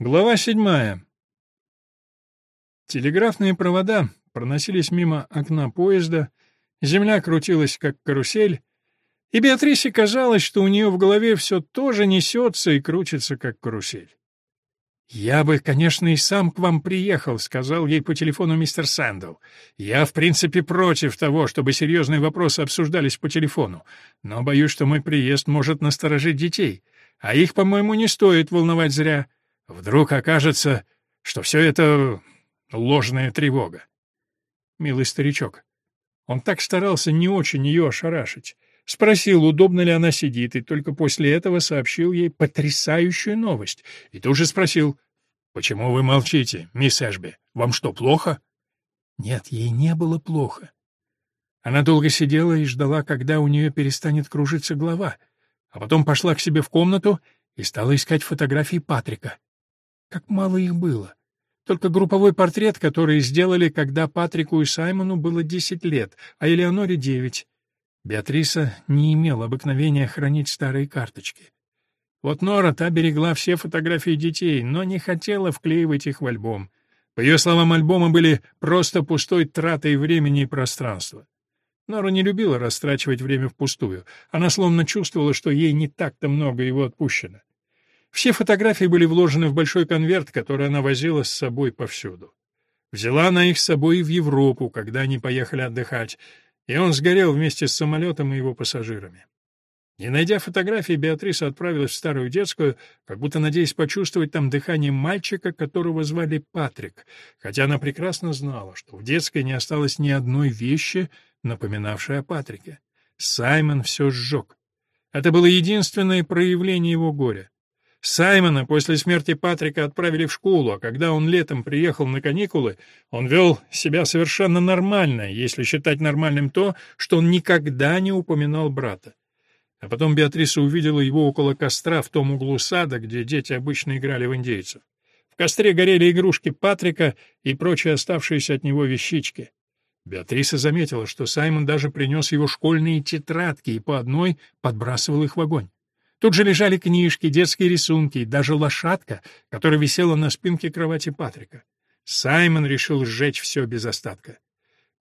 Глава седьмая. Телеграфные провода проносились мимо окна поезда, земля крутилась, как карусель, и Беатрисе казалось, что у нее в голове все тоже несется и крутится, как карусель. «Я бы, конечно, и сам к вам приехал», — сказал ей по телефону мистер Сэндл. «Я, в принципе, против того, чтобы серьезные вопросы обсуждались по телефону, но боюсь, что мой приезд может насторожить детей, а их, по-моему, не стоит волновать зря. Вдруг окажется, что все это ложная тревога». Милый старичок. Он так старался не очень ее ошарашить. Спросил, удобно ли она сидит, и только после этого сообщил ей потрясающую новость. И тут же спросил, «Почему вы молчите, мисс Эшби? Вам что, плохо?» Нет, ей не было плохо. Она долго сидела и ждала, когда у нее перестанет кружиться голова, а потом пошла к себе в комнату и стала искать фотографии Патрика. Как мало их было. Только групповой портрет, который сделали, когда Патрику и Саймону было десять лет, а Элеоноре — девять. Беатриса не имела обыкновения хранить старые карточки. Вот Нора та берегла все фотографии детей, но не хотела вклеивать их в альбом. По ее словам, альбомы были просто пустой тратой времени и пространства. Нора не любила растрачивать время впустую. Она словно чувствовала, что ей не так-то много его отпущено. Все фотографии были вложены в большой конверт, который она возила с собой повсюду. Взяла она их с собой и в Европу, когда они поехали отдыхать, и он сгорел вместе с самолетом и его пассажирами. Не найдя фотографии, Беатриса отправилась в старую детскую, как будто надеясь почувствовать там дыхание мальчика, которого звали Патрик, хотя она прекрасно знала, что в детской не осталось ни одной вещи, напоминавшей о Патрике. Саймон все сжег. Это было единственное проявление его горя. Саймона после смерти Патрика отправили в школу, а когда он летом приехал на каникулы, он вел себя совершенно нормально, если считать нормальным то, что он никогда не упоминал брата. А потом Беатриса увидела его около костра в том углу сада, где дети обычно играли в индейцев. В костре горели игрушки Патрика и прочие оставшиеся от него вещички. Беатриса заметила, что Саймон даже принес его школьные тетрадки и по одной подбрасывал их в огонь. Тут же лежали книжки, детские рисунки и даже лошадка, которая висела на спинке кровати Патрика. Саймон решил сжечь все без остатка.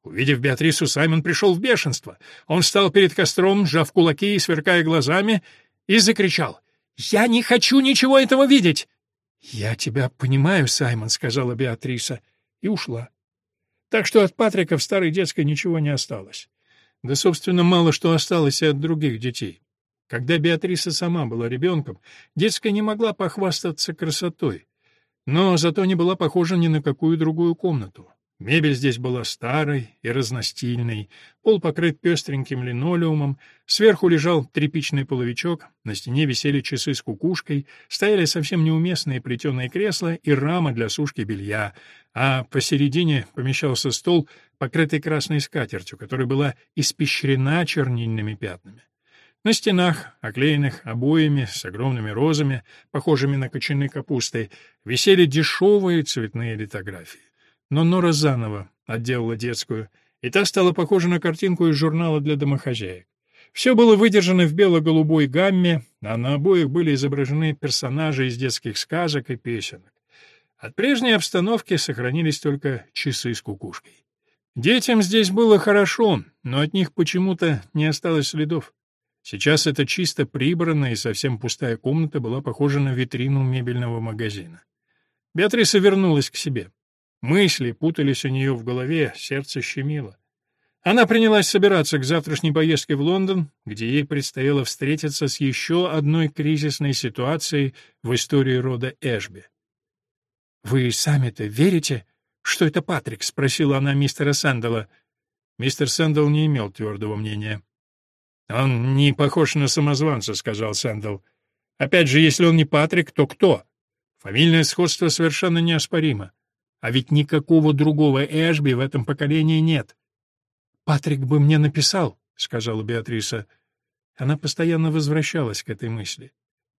Увидев Беатрису, Саймон пришел в бешенство. Он встал перед костром, сжав кулаки и сверкая глазами, и закричал. «Я не хочу ничего этого видеть!» «Я тебя понимаю, Саймон», — сказала Беатриса, и ушла. Так что от Патрика в старой детской ничего не осталось. Да, собственно, мало что осталось и от других детей. Когда Беатриса сама была ребенком, детская не могла похвастаться красотой, но зато не была похожа ни на какую другую комнату. Мебель здесь была старой и разностильной, пол покрыт пестреньким линолеумом, сверху лежал тряпичный половичок, на стене висели часы с кукушкой, стояли совсем неуместные плетеные кресла и рама для сушки белья, а посередине помещался стол, покрытый красной скатертью, которая была испещрена чернильными пятнами. На стенах, оклеенных обоями с огромными розами, похожими на кочаны капусты, висели дешевые цветные литографии. Но Нора заново отделала детскую, и та стала похожа на картинку из журнала для домохозяек. Все было выдержано в бело-голубой гамме, а на обоих были изображены персонажи из детских сказок и песенок. От прежней обстановки сохранились только часы с кукушкой. Детям здесь было хорошо, но от них почему-то не осталось следов. Сейчас эта чисто прибранная и совсем пустая комната была похожа на витрину мебельного магазина. Беатриса вернулась к себе. Мысли путались у нее в голове, сердце щемило. Она принялась собираться к завтрашней поездке в Лондон, где ей предстояло встретиться с еще одной кризисной ситуацией в истории рода Эшби. «Вы сами-то верите, что это Патрик?» — спросила она мистера Сэндала. Мистер Сэндал не имел твердого мнения. «Он не похож на самозванца», — сказал Сэндл. «Опять же, если он не Патрик, то кто? Фамильное сходство совершенно неоспоримо. А ведь никакого другого Эшби в этом поколении нет». «Патрик бы мне написал», — сказала Беатриса. Она постоянно возвращалась к этой мысли.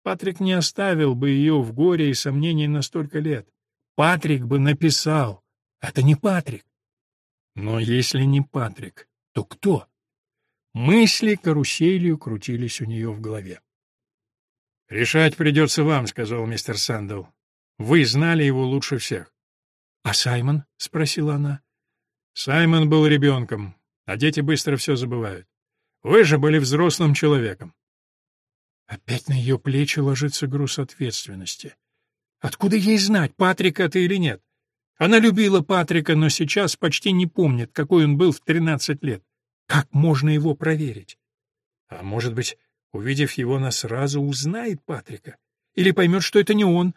Патрик не оставил бы ее в горе и сомнении на столько лет. Патрик бы написал. Это не Патрик. Но если не Патрик, то кто? Мысли каруселью крутились у нее в голове. «Решать придется вам», — сказал мистер Сандл. Вы знали его лучше всех. «А Саймон?» — спросила она. «Саймон был ребенком, а дети быстро все забывают. Вы же были взрослым человеком». Опять на ее плечи ложится груз ответственности. Откуда ей знать, Патрик это или нет? Она любила Патрика, но сейчас почти не помнит, какой он был в 13 лет. Как можно его проверить? А может быть, увидев его, она сразу узнает Патрика? Или поймет, что это не он?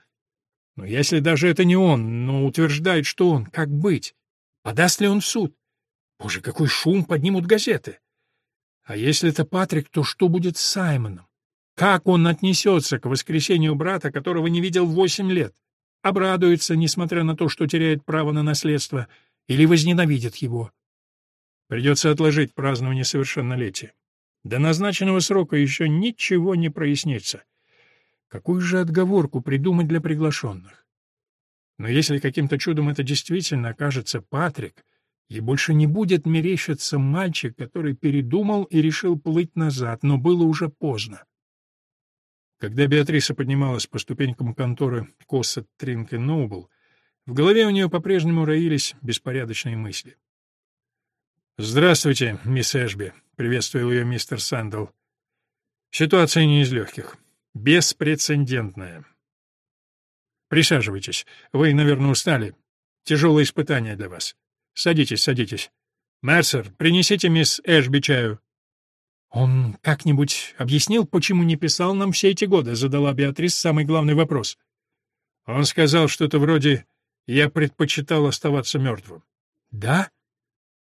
Но если даже это не он, но утверждает, что он, как быть? Подаст ли он в суд? Боже, какой шум поднимут газеты! А если это Патрик, то что будет с Саймоном? Как он отнесется к воскресению брата, которого не видел восемь лет? Обрадуется, несмотря на то, что теряет право на наследство, или возненавидит его? Придется отложить празднование совершеннолетия. До назначенного срока еще ничего не прояснится. Какую же отговорку придумать для приглашенных? Но если каким-то чудом это действительно окажется Патрик, ей больше не будет мерещиться мальчик, который передумал и решил плыть назад, но было уже поздно. Когда Беатриса поднималась по ступенькам конторы Коссет Тринк и Ноубл, в голове у нее по-прежнему роились беспорядочные мысли. «Здравствуйте, мисс Эшби», — приветствовал ее мистер Сэндл. «Ситуация не из легких. Беспрецедентная. Присаживайтесь. Вы, наверное, устали. Тяжелое испытание для вас. Садитесь, садитесь. Мерсер, принесите мисс Эшби чаю». «Он как-нибудь объяснил, почему не писал нам все эти годы?» — задала Беатрис самый главный вопрос. Он сказал что-то вроде «я предпочитал оставаться мертвым». «Да?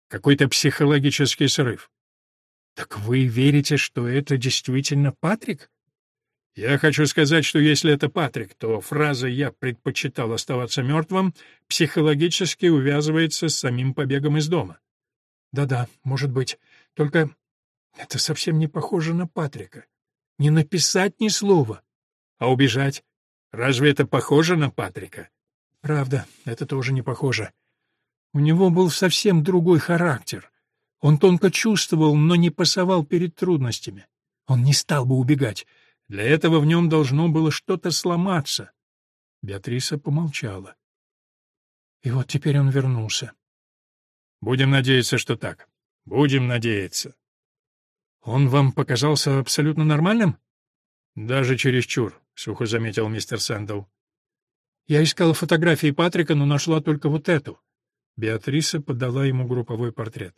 Какой-то психологический срыв». «Так вы верите, что это действительно Патрик?» «Я хочу сказать, что если это Патрик, то фраза «я предпочитал оставаться мертвым» психологически увязывается с самим побегом из дома». «Да-да, может быть. Только это совсем не похоже на Патрика. Не написать ни слова. А убежать? Разве это похоже на Патрика? Правда, это тоже не похоже. У него был совсем другой характер. Он тонко чувствовал, но не пасовал перед трудностями. Он не стал бы убегать. Для этого в нем должно было что-то сломаться. Беатриса помолчала. И вот теперь он вернулся. Будем надеяться, что так. Будем надеяться. Он вам показался абсолютно нормальным? Даже чересчур, сухо заметил мистер Сэндл. Я искала фотографии Патрика, но нашла только вот эту. Беатриса подала ему групповой портрет.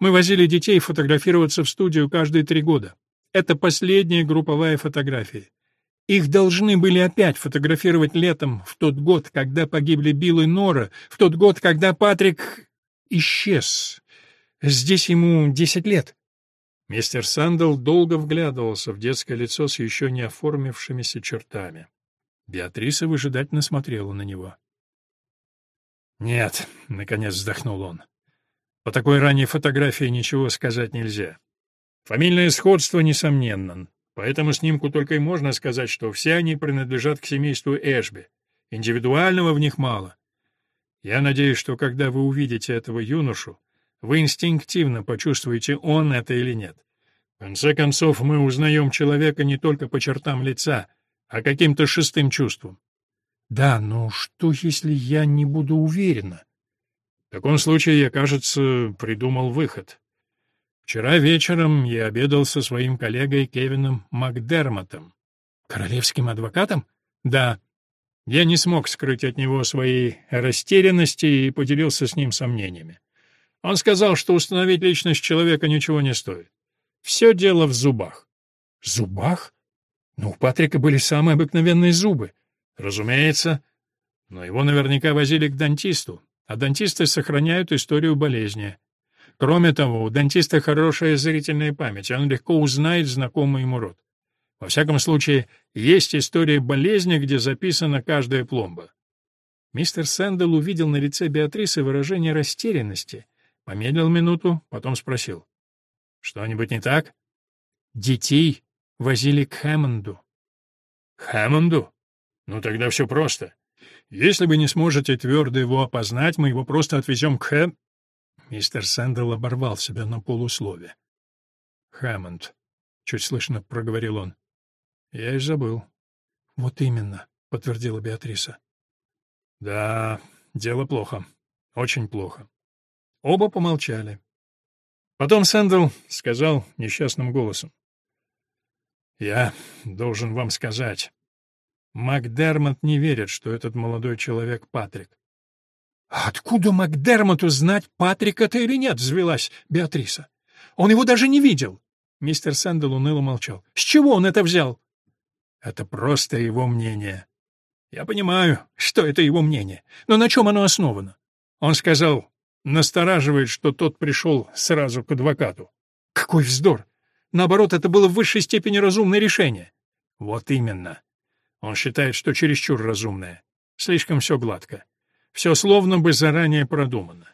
Мы возили детей фотографироваться в студию каждые три года. Это последняя групповая фотография. Их должны были опять фотографировать летом, в тот год, когда погибли Билл и Нора, в тот год, когда Патрик исчез. Здесь ему десять лет. Мистер Сандл долго вглядывался в детское лицо с еще не оформившимися чертами. Беатриса выжидательно смотрела на него. «Нет», — наконец вздохнул он, — «по такой ранней фотографии ничего сказать нельзя. Фамильное сходство несомненно, по этому снимку только и можно сказать, что все они принадлежат к семейству Эшби. Индивидуального в них мало. Я надеюсь, что когда вы увидите этого юношу, вы инстинктивно почувствуете, он это или нет. В конце концов, мы узнаем человека не только по чертам лица, а каким-то шестым чувством. Да, но что, если я не буду уверена? В таком случае я, кажется, придумал выход. Вчера вечером я обедал со своим коллегой Кевином Макдермотом. Королевским адвокатом? Да. Я не смог скрыть от него своей растерянности и поделился с ним сомнениями. Он сказал, что установить личность человека ничего не стоит. Все дело в зубах. Зубах? Ну, у Патрика были самые обыкновенные зубы. Разумеется. Но его наверняка возили к дантисту, а дантисты сохраняют историю болезни. Кроме того, у дантиста хорошая зрительная память, он легко узнает знакомый ему род. Во всяком случае, есть история болезни, где записана каждая пломба. Мистер Сэндл увидел на лице Беатрисы выражение растерянности Помедлил минуту, потом спросил. «Что-нибудь не так?» «Детей возили к Хэммонду». «Хэммонду? Ну тогда все просто. Если вы не сможете твердо его опознать, мы его просто отвезем к Хэм...» Мистер Сэндл оборвал себя на полуслове. «Хэммонд», — чуть слышно проговорил он. «Я и забыл». «Вот именно», — подтвердила Беатриса. Да, дело плохо. Очень плохо. Оба помолчали. Потом Сэндл сказал несчастным голосом. «Я должен вам сказать. Макдермот не верит, что этот молодой человек Патрик. «Откуда Макдермоту знать, Патрик это или нет?» — взвелась Беатриса. «Он его даже не видел!» Мистер Сэндл уныло молчал. «С чего он это взял?» «Это просто его мнение». «Я понимаю, что это его мнение, но на чем оно основано?» Он сказал, настораживает, что тот пришел сразу к адвокату. «Какой вздор! Наоборот, это было в высшей степени разумное решение». «Вот именно. Он считает, что чересчур разумное. Слишком все гладко. Все словно бы заранее продумано.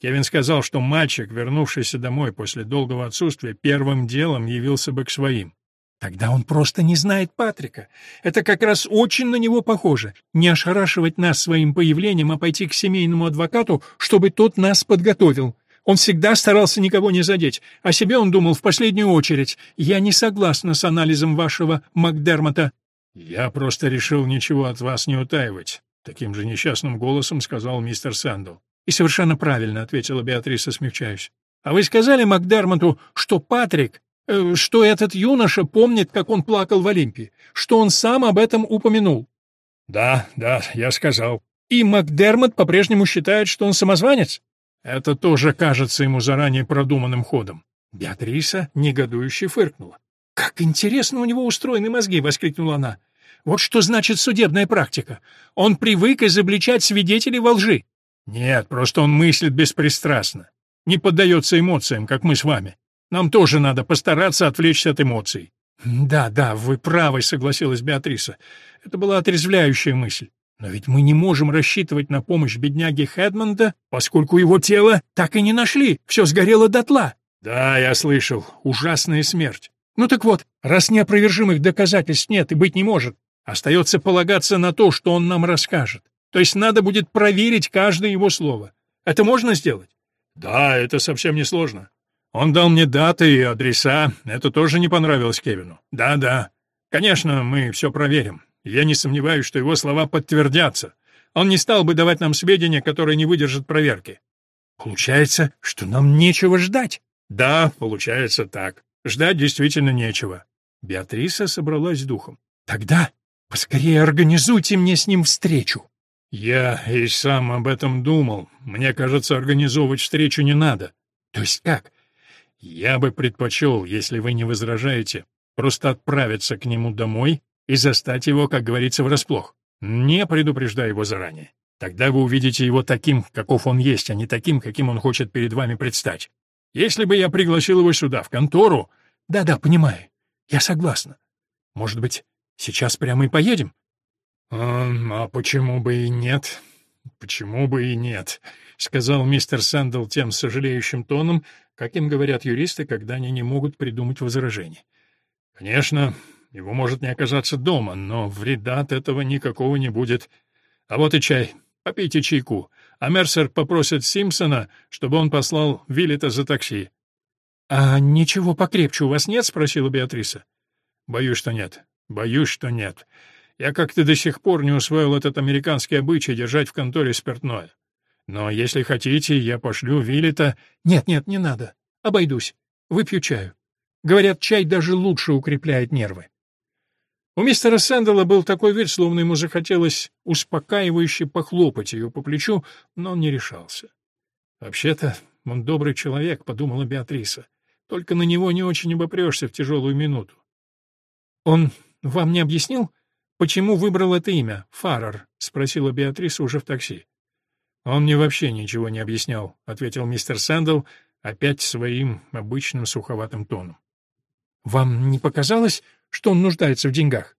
Кевин сказал, что мальчик, вернувшийся домой после долгого отсутствия, первым делом явился бы к своим. Тогда он просто не знает Патрика. Это как раз очень на него похоже. Не ошарашивать нас своим появлением, а пойти к семейному адвокату, чтобы тот нас подготовил. Он всегда старался никого не задеть. О себе он думал в последнюю очередь. Я не согласна с анализом вашего Макдермота. Я просто решил ничего от вас не утаивать. Таким же несчастным голосом сказал мистер Сэндл. «И совершенно правильно», — ответила Беатриса, смягчаясь. «А вы сказали Макдермоту, что Патрик, э, что этот юноша помнит, как он плакал в Олимпии, что он сам об этом упомянул?» «Да, да, я сказал». «И Макдермот по-прежнему считает, что он самозванец?» «Это тоже кажется ему заранее продуманным ходом». Беатриса негодующе фыркнула. «Как интересно у него устроены мозги!» — воскликнула она. Вот что значит судебная практика. Он привык изобличать свидетелей во лжи. Нет, просто он мыслит беспристрастно. Не поддается эмоциям, как мы с вами. Нам тоже надо постараться отвлечься от эмоций. Да, да, вы правы, согласилась Беатриса. Это была отрезвляющая мысль. Но ведь мы не можем рассчитывать на помощь бедняге Хедмонда, поскольку его тело так и не нашли, все сгорело дотла. Да, я слышал, ужасная смерть. Ну так вот, раз неопровержимых доказательств нет и быть не может, Остается полагаться на то, что он нам расскажет. То есть надо будет проверить каждое его слово. Это можно сделать? Да, это совсем не сложно. Он дал мне даты и адреса. Это тоже не понравилось Кевину. Да-да. Конечно, мы все проверим. Я не сомневаюсь, что его слова подтвердятся. Он не стал бы давать нам сведения, которые не выдержат проверки. Получается, что нам нечего ждать. Да, получается так. Ждать действительно нечего. Беатриса собралась с духом. Тогда Поскорее организуйте мне с ним встречу. Я и сам об этом думал. Мне кажется, организовывать встречу не надо. То есть как? Я бы предпочел, если вы не возражаете, просто отправиться к нему домой и застать его, как говорится, врасплох, не предупреждая его заранее. Тогда вы увидите его таким, каков он есть, а не таким, каким он хочет перед вами предстать. Если бы я пригласил его сюда, в контору... Да-да, понимаю. Я согласна. Может быть, Сейчас прямо и поедем?» «А, почему бы и нет? Почему бы и нет?» — сказал мистер Сэндл тем сожалеющим тоном, каким говорят юристы, когда они не могут придумать возражений. «Конечно, его может не оказаться дома, но вреда от этого никакого не будет. А вот и чай. Попейте чайку. А Мерсер попросит Симпсона, чтобы он послал Виллета за такси». «А ничего покрепче у вас нет?» — спросила Беатриса. «Боюсь, что нет. Боюсь, что нет. Я как-то до сих пор не усвоил этот американский обычай держать в конторе спиртное. Но если хотите, я пошлю Виллета... Нет, нет, не надо. Обойдусь. Выпью чаю. Говорят, чай даже лучше укрепляет нервы. У мистера Сэндала был такой вид, словно ему захотелось успокаивающе похлопать ее по плечу, но он не решался. «Вообще-то он добрый человек», — подумала Беатриса. «Только на него не очень обопрешься в тяжелую минуту». «Он вам не объяснил, почему выбрал это имя, Фаррер?» — спросила Беатриса уже в такси. «Он мне вообще ничего не объяснял», — ответил мистер Сэндл опять своим обычным суховатым тоном. «Вам не показалось, что он нуждается в деньгах?»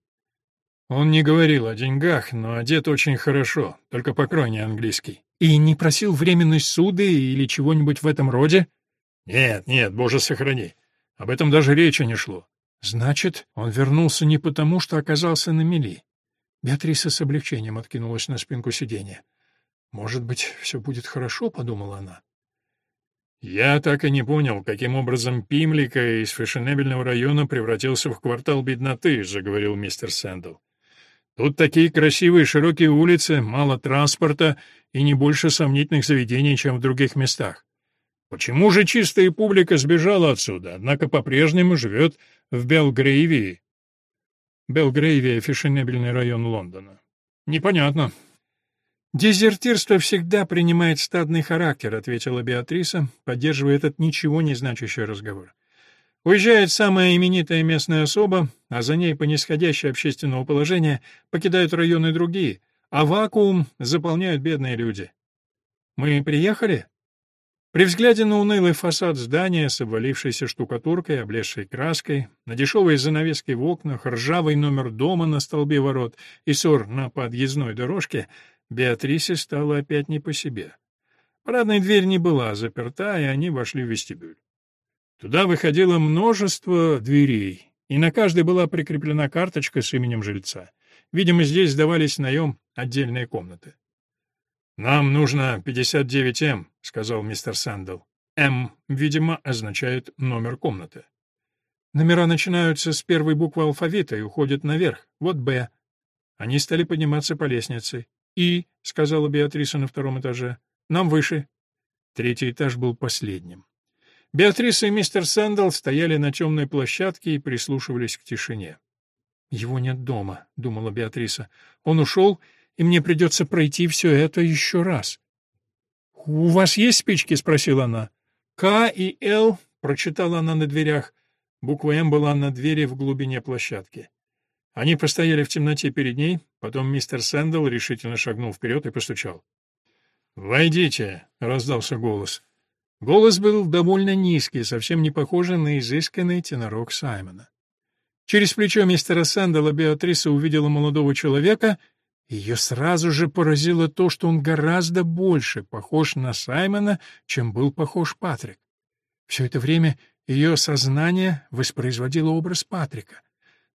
Он не говорил о деньгах, но одет очень хорошо, только покрой не английский. И не просил временной суды или чего-нибудь в этом роде? Нет, нет, боже сохрани. Об этом даже речи не шло. Значит, он вернулся не потому, что оказался на мели. Беатриса с облегчением откинулась на спинку сиденья. «Может быть, все будет хорошо», — подумала она. «Я так и не понял, каким образом Пимлика из фешенебельного района превратился в квартал бедноты», — заговорил мистер Сэндл. Тут такие красивые широкие улицы, мало транспорта и не больше сомнительных заведений, чем в других местах. Почему же чистая публика сбежала отсюда, однако по-прежнему живет в Белгрейвии? Белгрейвия — фешенебельный район Лондона. Непонятно. «Дезертирство всегда принимает стадный характер», — ответила Беатриса, поддерживая этот ничего не значащий разговор. Уезжает самая именитая местная особа, а за ней по нисходящей общественного положения покидают районы другие, а вакуум заполняют бедные люди. Мы приехали? При взгляде на унылый фасад здания с обвалившейся штукатуркой, облезшей краской, на дешевые занавески в окнах, ржавый номер дома на столбе ворот и ссор на подъездной дорожке, Беатрисе стало опять не по себе. Парадная дверь не была заперта, и они вошли в вестибюль. Туда выходило множество дверей, и на каждой была прикреплена карточка с именем жильца. Видимо, здесь сдавались наем отдельные комнаты. «Нам нужно 59М», — сказал мистер Сэндл. «М», видимо, означает номер комнаты. Номера начинаются с первой буквы алфавита и уходят наверх. Вот «Б». Они стали подниматься по лестнице. «И», — сказала Беатриса на втором этаже, — «нам выше». Третий этаж был последним. Беатриса и мистер Сэндл стояли на темной площадке и прислушивались к тишине. «Его нет дома», — думала Беатриса. «Он ушел, и мне придется пройти все это еще раз». «У вас есть спички?» — спросила она. «К и Л», — прочитала она на дверях. Буква «М» была на двери в глубине площадки. Они постояли в темноте перед ней, потом мистер Сэндл решительно шагнул вперед и постучал. «Войдите», — раздался голос. Голос был довольно низкий, совсем не похожий на изысканный тенорок Саймона. Через плечо мистера Сэндала Беатриса увидела молодого человека, и ее сразу же поразило то, что он гораздо больше похож на Саймона, чем был похож Патрик. Все это время ее сознание воспроизводило образ Патрика.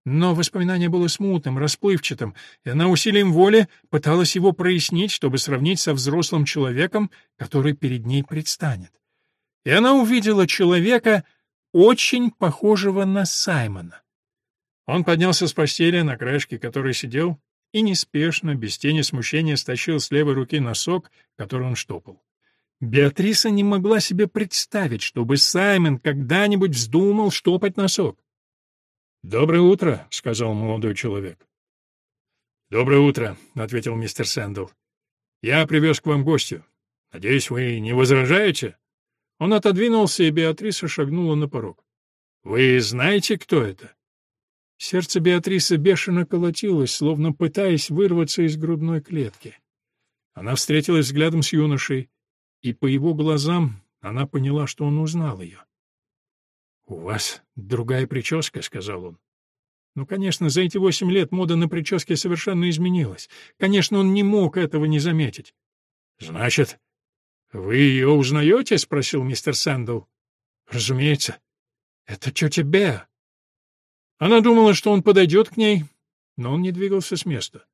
Но воспоминание было смутным, расплывчатым, и она усилием воли пыталась его прояснить, чтобы сравнить со взрослым человеком, который перед ней предстанет и она увидела человека, очень похожего на Саймона. Он поднялся с постели, на краешке которой сидел, и неспешно, без тени смущения, стащил с левой руки носок, который он штопал. Беатриса не могла себе представить, чтобы Саймон когда-нибудь вздумал штопать носок. «Доброе утро», — сказал молодой человек. «Доброе утро», — ответил мистер Сэндл. «Я привез к вам гостю. Надеюсь, вы не возражаете?» Он отодвинулся, и Беатриса шагнула на порог. «Вы знаете, кто это?» Сердце Беатрисы бешено колотилось, словно пытаясь вырваться из грудной клетки. Она встретилась взглядом с юношей, и по его глазам она поняла, что он узнал ее. «У вас другая прическа», — сказал он. Ну, конечно, за эти восемь лет мода на прически совершенно изменилась. Конечно, он не мог этого не заметить. «Значит, «Вы ее узнаете?» — спросил мистер Сэндл. «Разумеется. Это тетя Беа». Она думала, что он подойдет к ней, но он не двигался с места.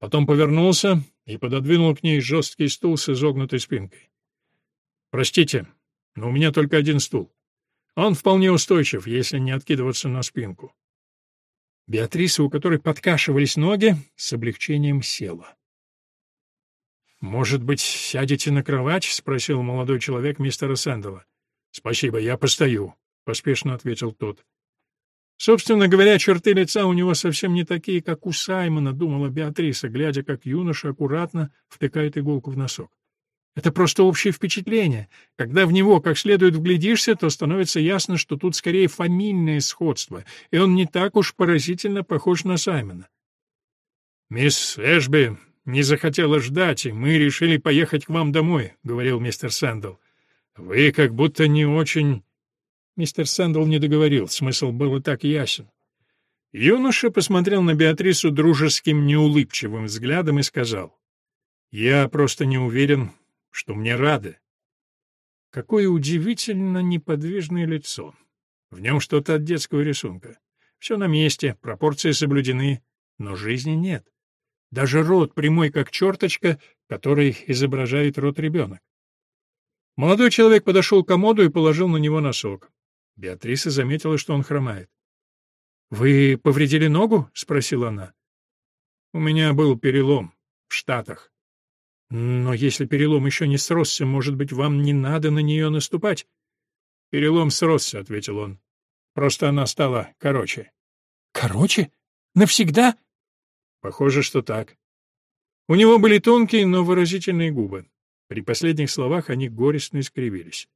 Потом повернулся и пододвинул к ней жесткий стул с изогнутой спинкой. «Простите, но у меня только один стул. Он вполне устойчив, если не откидываться на спинку». Беатриса, у которой подкашивались ноги, с облегчением села. «Может быть, сядете на кровать?» — спросил молодой человек мистера Сэндала. «Спасибо, я постою», — поспешно ответил тот. Собственно говоря, черты лица у него совсем не такие, как у Саймона, думала Беатриса, глядя, как юноша аккуратно втыкает иголку в носок. Это просто общее впечатление. Когда в него как следует вглядишься, то становится ясно, что тут скорее фамильное сходство, и он не так уж поразительно похож на Саймона. «Мисс Эшби не захотела ждать, и мы решили поехать к вам домой», — говорил мистер Сэндл. «Вы как будто не очень...» Мистер Сэндл не договорил, смысл был и так ясен. Юноша посмотрел на Беатрису дружеским, неулыбчивым взглядом и сказал, «Я просто не уверен, что мне рады». Какое удивительно неподвижное лицо. В нем что-то от детского рисунка. Все на месте, пропорции соблюдены, но жизни нет. Даже рот прямой, как черточка, который изображает рот ребенок. Молодой человек подошел к комоду и положил на него носок. Беатриса заметила, что он хромает. «Вы повредили ногу?» — спросила она. У меня был перелом в Штатах. Но если перелом еще не сросся, может быть, вам не надо на нее наступать? Перелом сросся, — ответил он. Просто она стала короче. Короче? Навсегда? Похоже, что так. У него были тонкие, но выразительные губы. При последних словах они горестно искривились.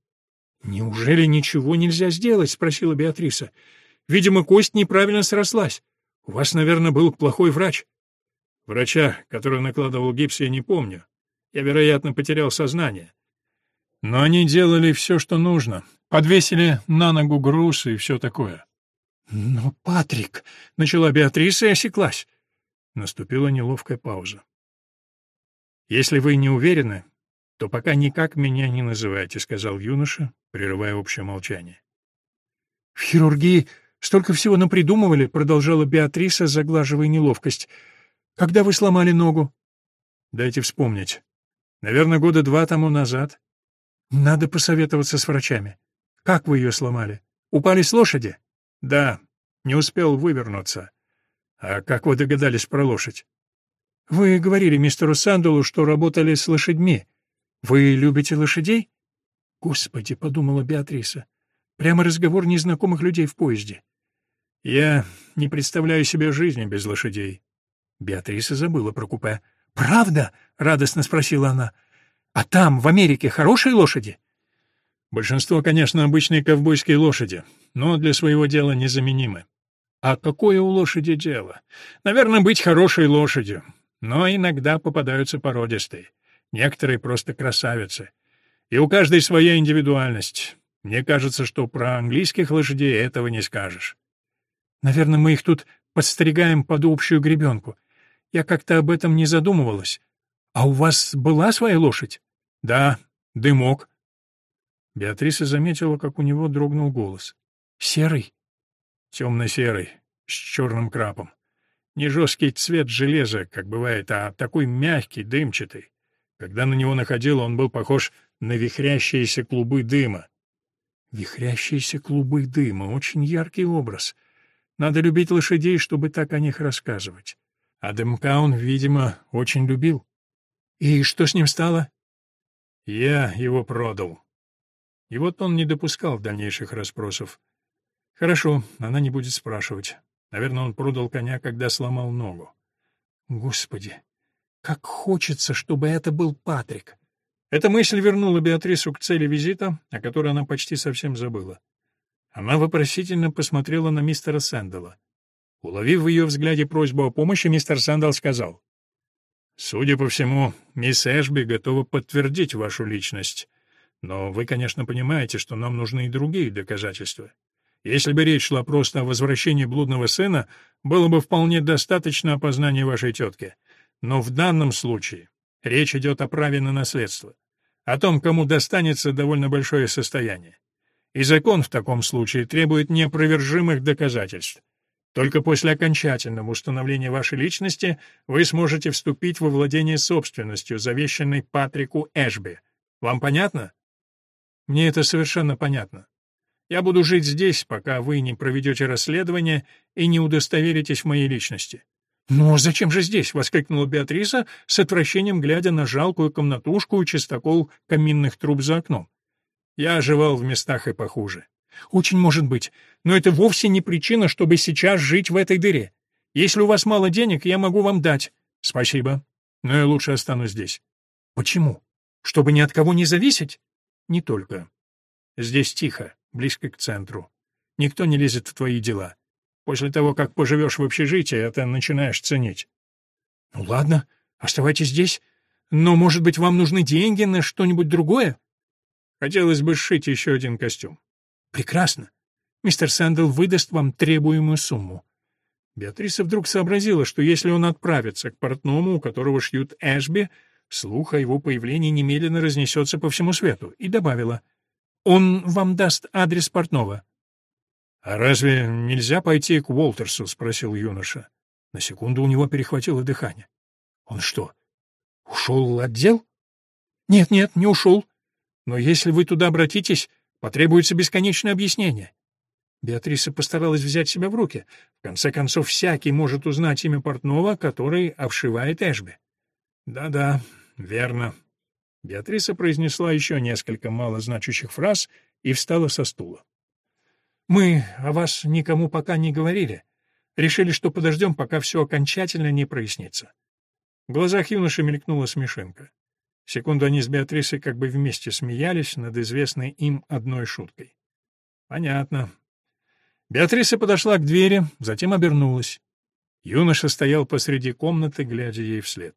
«Неужели ничего нельзя сделать?» — спросила Беатриса. «Видимо, кость неправильно срослась. У вас, наверное, был плохой врач». Врача, который накладывал гипс, я не помню. Я, вероятно, потерял сознание. Но они делали все, что нужно. Подвесили на ногу груз и все такое. «Но, Патрик!» — начала Беатриса и осеклась. Наступила неловкая пауза. «Если вы не уверены, то пока никак меня не называйте», — сказал юноша, прерывая общее молчание. «В хирургии столько всего напридумывали», — продолжала Беатриса, заглаживая неловкость. «Когда вы сломали ногу?» «Дайте вспомнить. Наверное, года два тому назад». «Надо посоветоваться с врачами. Как вы ее сломали? Упали с лошади?» «Да, не успел вывернуться. А как вы догадались про лошадь?» «Вы говорили мистеру Сандулу, что работали с лошадьми. Вы любите лошадей?» «Господи», — подумала Беатриса, — «прямо разговор незнакомых людей в поезде». «Я не представляю себе жизни без лошадей». Беатриса забыла про купе. «Правда?» — радостно спросила она. «А там, в Америке, хорошие лошади?» Большинство, конечно, обычные ковбойские лошади, но для своего дела незаменимы. А какое у лошади дело? Наверное, быть хорошей лошадью. Но иногда попадаются породистые. Некоторые просто красавицы. И у каждой своя индивидуальность. Мне кажется, что про английских лошадей этого не скажешь. Наверное, мы их тут подстригаем под общую гребенку. Я как-то об этом не задумывалась. А у вас была своя лошадь? Да, дымок. Беатриса заметила, как у него дрогнул голос. Серый? Темно-серый, с черным крапом. Не жесткий цвет железа, как бывает, а такой мягкий, дымчатый. Когда на него находил, он был похож на вихрящиеся клубы дыма. Вихрящиеся клубы дыма — очень яркий образ. Надо любить лошадей, чтобы так о них рассказывать. А дымка он, видимо, очень любил. И что с ним стало? Я его продал. И вот он не допускал дальнейших расспросов. Хорошо, она не будет спрашивать. Наверное, он продал коня, когда сломал ногу. Господи, как хочется, чтобы это был Патрик. Эта мысль вернула Беатрису к цели визита, о которой она почти совсем забыла. Она вопросительно посмотрела на мистера Сэндала. Уловив в ее взгляде просьбу о помощи, мистер Сэндал сказал. «Судя по всему, мисс Эшби готова подтвердить вашу личность. Но вы, конечно, понимаете, что нам нужны и другие доказательства. Если бы речь шла просто о возвращении блудного сына, было бы вполне достаточно опознания вашей тетки. Но в данном случае речь идет о праве на наследство, о том, кому достанется довольно большое состояние. И закон в таком случае требует неопровержимых доказательств. Только после окончательного установления вашей личности вы сможете вступить во владение собственностью, завещанной Патрику Эшби. Вам понятно? Мне это совершенно понятно. Я буду жить здесь, пока вы не проведете расследование и не удостоверитесь в моей личности». «Но зачем же здесь?» — воскликнула Беатриса, с отвращением глядя на жалкую комнатушку и чистокол каминных труб за окном. «Я оживал в местах и похуже». «Очень может быть, но это вовсе не причина, чтобы сейчас жить в этой дыре. Если у вас мало денег, я могу вам дать». «Спасибо, но я лучше останусь здесь». «Почему? Чтобы ни от кого не зависеть?» «Не только. Здесь тихо близко к центру. Никто не лезет в твои дела. После того, как поживешь в общежитии, это начинаешь ценить. Ну ладно, оставайтесь здесь. Но, может быть, вам нужны деньги на что-нибудь другое? Хотелось бы сшить еще один костюм. Прекрасно. Мистер Сэндл выдаст вам требуемую сумму. Беатриса вдруг сообразила, что если он отправится к портному, у которого шьют Эшби, слух о его появлении немедленно разнесется по всему свету, и добавила — он вам даст адрес портного. — А разве нельзя пойти к Уолтерсу? — спросил юноша. На секунду у него перехватило дыхание. — Он что, ушел в отдел? — Нет, нет, не ушел. Но если вы туда обратитесь, потребуется бесконечное объяснение. Беатриса постаралась взять себя в руки. В конце концов, всякий может узнать имя портного, который обшивает Эшби. «Да-да, верно». Беатриса произнесла еще несколько малозначащих фраз и встала со стула. «Мы о вас никому пока не говорили. Решили, что подождем, пока все окончательно не прояснится». В глазах юноши мелькнула смешинка. Секунду они с Беатрисой как бы вместе смеялись над известной им одной шуткой. «Понятно. Беатриса подошла к двери, затем обернулась. Юноша стоял посреди комнаты, глядя ей вслед.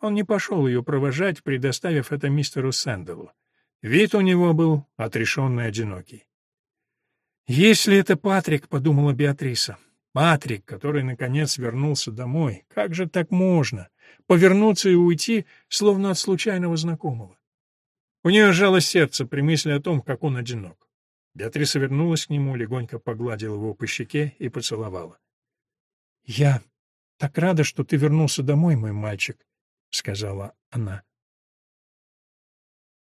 Он не пошел ее провожать, предоставив это мистеру Сэндалу. Вид у него был отрешенный одинокий. «Если это Патрик», — подумала Беатриса, — «Патрик, который, наконец, вернулся домой, как же так можно? Повернуться и уйти, словно от случайного знакомого». У нее сжало сердце при мысли о том, как он одинок. Беатриса вернулась к нему, легонько погладила его по щеке и поцеловала. — Я так рада, что ты вернулся домой, мой мальчик, — сказала она.